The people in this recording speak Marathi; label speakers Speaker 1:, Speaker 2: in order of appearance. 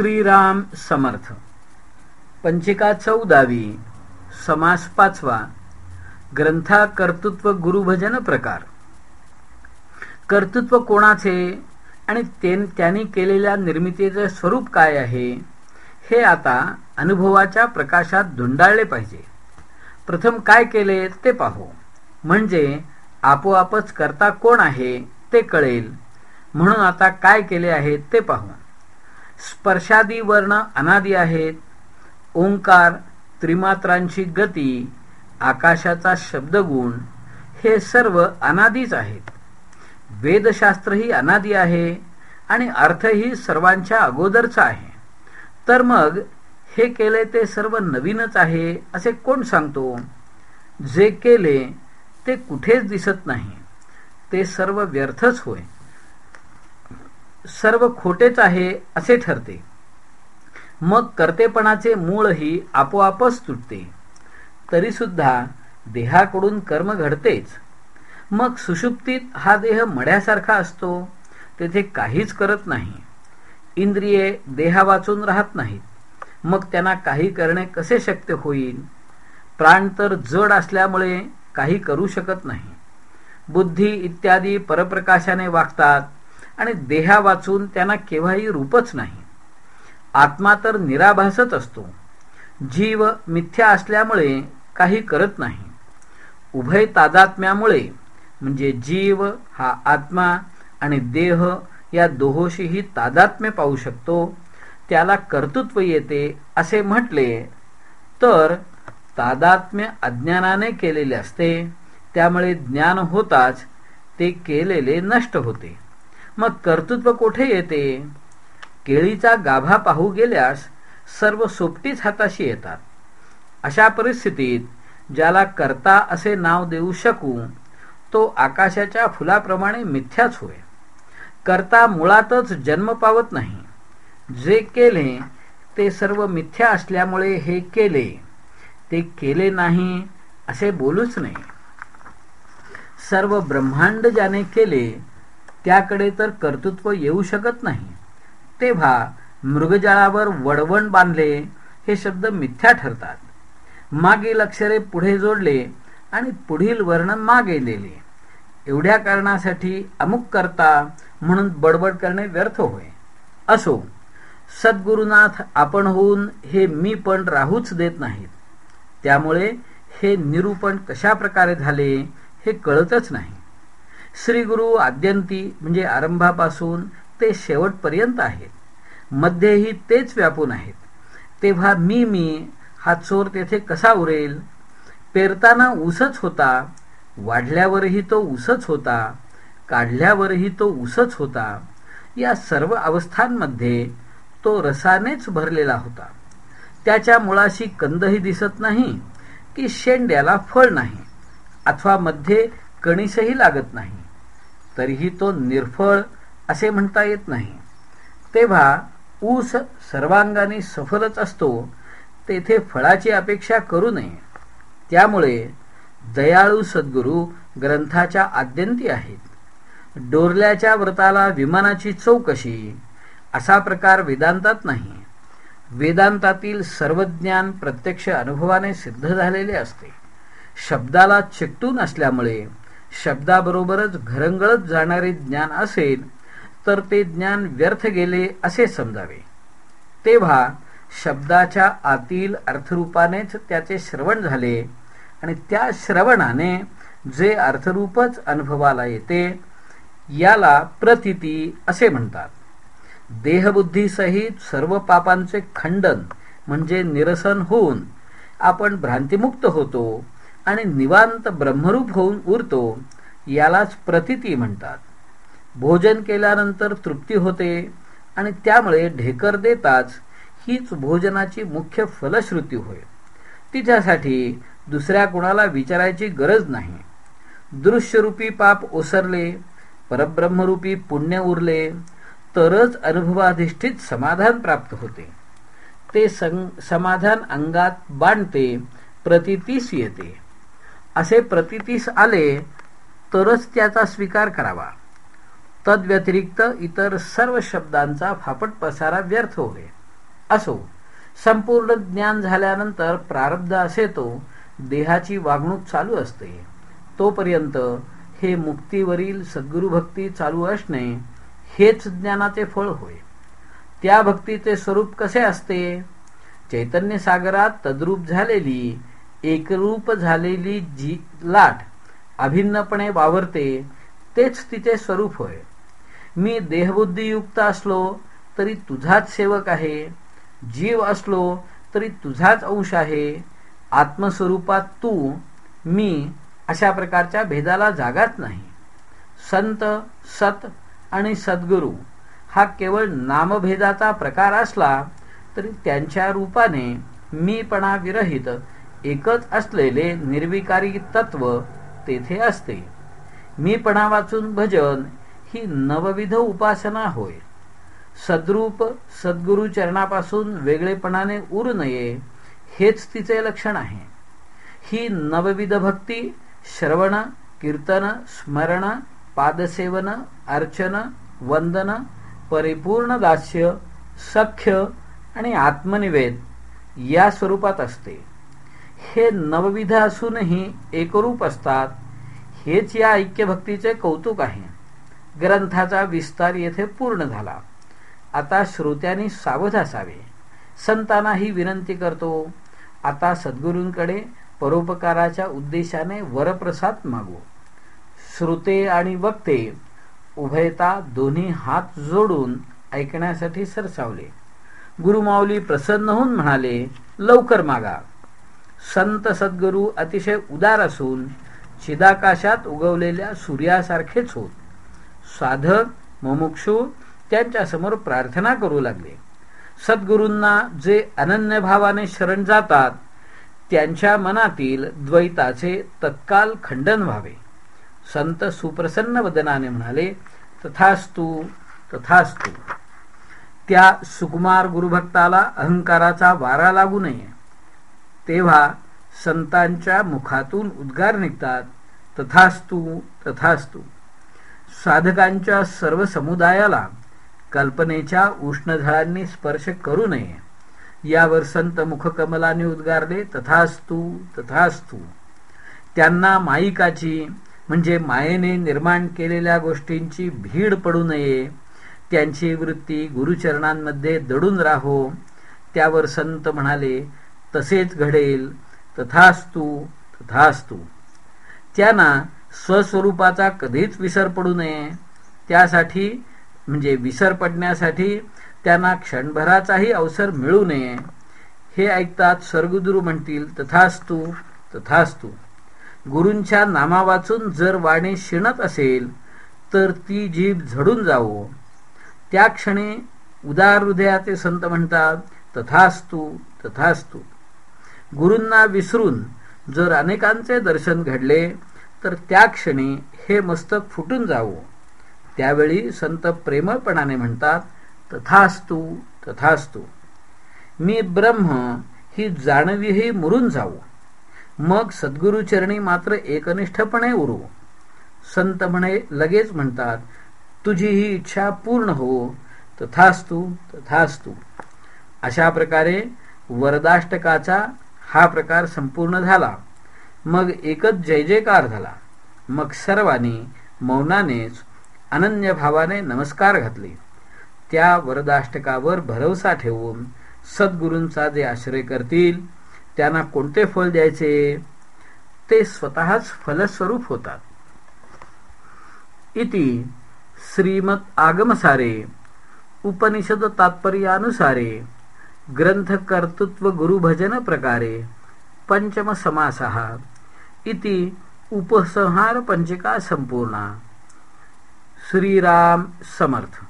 Speaker 1: श्रीराम समर्थ. पंचिका चौदावी समास पाचवा ग्रंथा कर्तृत्व गुरुभजन प्रकार. कर्तृत्व कोणाचे आणि त्यांनी केलेल्या निर्मितीचे स्वरूप काय आहे हे आता अनुभवाच्या प्रकाशात धुंडाळले पाहिजे. प्रथम काय केले ते पाहू. म्हणजे आपोआपच करता कोण आहे ते कळेल. म्हणून आता काय केले आहे ते पाहू. स्पर्शादी वर्ण अनादी आहेत. ओंकार त्रिमात्रांची गती आकाशाचा शब्दगुण हे सर्व अनादीच आहेत. वेदशास्त्रही अनादी आहे आणि अर्थही सर्वांच्या अगोदरचा आहे. तर मग हे केले ते सर्व नवीनच आहे असे कोण सांगतो? जे केले ते कुठेच दिसत नाही. ते सर्व व्यर्थच होय. सर्व खोटेच आहे असे ठरते. मग कर्तेपणाचे मूळही आपोआपच तुटते. तरीसुद्धा देहाकडून कर्म घडतेच. मग सुषुप्तीत हा देह मड्यासारखा असतो तेथे काहीच करत नाही. इंद्रिये देहा वाचून राहत नाहीत. मग त्यांना काही करणे कसे शक्य होईल? प्राण तर जड असल्यामुळे काही करू शकत नाही. बुद्धी इत्यादी परप्रकाशाने वागतात आणि देहा वाचून त्यांना केव्हाही रूपच नाही. आत्मा तर निराभासच असतो. जीव मिथ्या असल्यामुळे काही करत नाही. उभय तादात्म्यामुळे म्हणजे जीव हा आत्मा आणि देह या दोहोशीही तादात्म्य पाहू शकतो त्याला कर्तृत्व येते असे म्हटले तर तादात्म्य अज्ञानाने केलेले असते त्यामुळे ज्ञान होताच ते केलेले नष्ट होते. मग कर्तृत्व कोठे येते? केळीचा गाभा पाहू गेल्यास सर्व सोपटीच हाताशी येतात. अशा परिस्थितीत ज्याला कर्ता असे नाव देऊ शकू तो आकाशाच्या फुलाप्रमाणे मिथ्याच होय. कर्ता मुळातच जन्म पावत नाही. जे केले ते सर्व मिथ्या असल्यामुळे हे केले. ते केले नाही असे बोलूच नाही सर्व ब्रह्मांड ज्याने केले त्याकडे तर कर्तृत्व येऊ शकत नाही. तेव्हा मृगजाळावर वडवण बांधले हे शब्द मिथ्या ठरतात. मागील अक्षरे पुढे जोडले आणि पुढील वर्णन मागे लिहिले एवढ्या कारणासाठी अमुक करता म्हणून बडबड करणे व्यर्थ होय. असो सद्गुरुनाथ आपण होऊन हे मी पण राहूच देत नाहीत. त्यामुळे हे निरूपण कशा प्रकारे झाले हे कळतच नाही. श्री गुरु आद्यंती म्हणजे आरंभापासून ते शेवटपर्यंत आहेत. मध्येही तेच व्यापून आहेत. तेव्हा मी मी हा चोर तेथे कसा उरेल? पेरताना ऊसच होता वाढल्यावरही तो ऊसच होता काढल्यावरही तो ऊसच होता. या सर्व अवस्थांमध्ये तो रसानेच भरलेला होता. त्याच्या मुळाशी कंदही दिसत नाही की शेंड्याला फळ नाही अथवा मध्ये कणीसही लागत नाही. तरीही तो निर्फळ असे म्हणता येत नाही. तेव्हा ऊस सर्वांगाने सफलच असतो तेथे फळाची अपेक्षा करू नये. त्यामुळे दयाळू सद्गुरू ग्रंथाच्या आद्यंती आहेत. डोरल्याच्या व्रताला विमानाची चौकशी असा प्रकार वेदांतात नाही. वेदांतातील सर्व ज्ञान प्रत्यक्ष अनुभवाने सिद्ध झालेले असते. शब्दाला चिकटून असल्यामुळे शब्दाबरोबरच घरंगळत जाणारे ज्ञान असेल तर ते ज्ञान व्यर्थ गेले असे समजावे. तेव्हा शब्दाच्या आतील अर्थरूपानेच त्याचे श्रवण झाले आणि त्या श्रवणाने जे अर्थरूपच अनुभवाला येते याला प्रतिती असे म्हणतात. देहबुद्धीसहित सर्व पापांचे खंडन म्हणजे निरसन होऊन आपण भ्रांतिमुक्त होतो आणि निवांत ब्रह्मरूप होऊन उरतो यालाच प्रतिती म्हणतात. भोजन केल्यानंतर तृप्ती होते आणि त्यामुळे ढेकर देताच हीच भोजनाची मुख्य फलश्रुती होय. तिच्यासाठी दुसऱ्या कुणाला विचारायची गरज नाही. दृश्यरूपी पाप ओसरले परब्रह्मरूपी पुण्य उरले तरच अनुभवाधिष्ठित समाधान प्राप्त होते. ते समाधान अंगात बांधते प्रतितीस येते. असे प्रतितीस आले तरच त्याचा स्वीकार करावा. तद्व्यतिरिक्त इतर सर्व शब्दांचा फापट पसारा व्यर्थ होय असो संपूर्ण ज्ञान झाल्यानंतर प्रारब्ध असे तो देहाची वागणूक चालू असते. तोपर्यंत हे मुक्तीवरील सद्गुरुभक्ती चालू असणे हेच ज्ञानाचे फळ होय. त्या भक्तीचे स्वरूप कसे असते? चैतन्य सागरात तद्रूप झालेली एकरूप झालेली जी लाट अभिन्नपणे वावरते तेच तिचे स्वरूप होय. मी देहबुद्धीयुक्त असलो तरी तुझाच सेवक आहे जीव असलो तरी तुझाच अंश आहे आत्मस्वरूपात तू मी अशा प्रकारच्या भेदाला जागाच नाही. संत सत आणि सद्गुरू हा केवळ नामभेदाचा प्रकार असला तरी त्यांच्या रूपाने मीपणा विरहित एकच असलेले निर्विकारी तत्व तेथे असते. मीपणा वाचून भजन ही नवविध उपासना होय. सद्रूप सद्गुरु चरणापासून वेगळेपणाने उर नये हेच तिचे लक्षण आहे. ही नवविध भक्ती श्रवण कीर्तन स्मरण पादसेवन अर्चन वंदन परिपूर्ण दास्य सख्य आणि आत्मनिवेद या स्वरूपात असते. हे नवविध असूनही एकरूप असतात हेच या ऐक्यभक्तीचे कौतुक आहे. ग्रंथाचा विस्तार येथे पूर्ण झाला. आता श्रोत्यांनी सावध असावे. संतांना ही विनंती करतो आता सद्गुरूंकडे परोपकाराच्या उद्देशाने वरप्रसाद मागू. श्रोते आणि वक्ते उभयता दोन्ही हात जोडून ऐकण्यासाठी सरसावले. गुरुमाऊली प्रसन्न होऊन म्हणाले लवकर मागा. संत सद्गुरू अतिशय उदार असून चिदाकाशात उगवलेल्या सूर्यासारखेच होत. साधक मुमुक्षू त्यांच्यासमोर प्रार्थना करू लागले. सद्गुरूंना जे अनन्य भावाने शरण जातात त्यांच्या मनातील द्वैताचे तत्काल खंडन व्हावे. संत सुप्रसन्न वदनाने म्हणाले तथास्तु तथास्तु. त्या सुकुमार गुरुभक्ताला अहंकाराचा वारा लागू नये. तेव्हा संतांच्या मुखातून उद्गार निघतात. तथास्तु तथास्तु. साधकांच्या सर्व समुदायाला कल्पनेच्या उष्णझळांनी स्पर्श करू नये. यावर संत मुखकमलाने उद्गारले तथास्तु तथास्तु. त्यांना माईकाची म्हणजे मायेने निर्माण केलेल्या गोष्टींची भीड पडू नये. त्यांची वृत्ती गुरुचरणांमध्ये दडून राहो. त्यावर संत म्हणाले तसेच घडेल तथास्तु तथास्तू. त्यांना स्वस्वरूपाचा कधीच विसर पडू नये. त्यासाठी म्हणजे विसर पडण्यासाठी त्यांना क्षणभराचाही अवसर मिळू नये. हे ऐकतात सर्गुदुरू म्हणतील तथास्तु तथास्तू. गुरूंच्या नामा वाचून जर वाणी शिणत असेल तर ती जीभ झडून जावो. त्या क्षणी उदार हृदयाचे संत म्हणतात तथास्तु तथास्तू. गुरूंना विसरून जर अनेकांचे दर्शन घडले तर त्या क्षणी हे मस्तक फुटून जावो. त्यावेळी संत प्रेमळपणाने म्हणतात तथास्तु तथास्तु. मी ब्रह्म ही जाणवीही मुरून जाऊ मग सद्गुरुचरणी मात्र एकनिष्ठपणे उरू. संत म्हणे लगेच म्हणतात तुझी ही इच्छा पूर्ण हो. तथास्तु तथास्तु. अशा प्रकारे वरदाष्टकाचा हा प्रकार संपूर्ण झाला. मग एकच जय जयकार झाला. मग सर्वांनी मौनानेच अनन्य भावाने नमस्कार घातले. त्या वरदाष्टकावर भरवसा ठेवून सद्गुरूंचा जे आश्रय करतील त्यांना कोणते फल द्यायचे? ते स्वतःच फलस्वरूप होतात. इति श्रीमत आगमसारे. उपनिषद तात्पर्यानुसारे. ग्रंथ कर्तृत्व गुरुभजन प्रकारे पंचम समासः इति उपसंहार पंचिका संपूर्णा। श्रीराम समर्थ।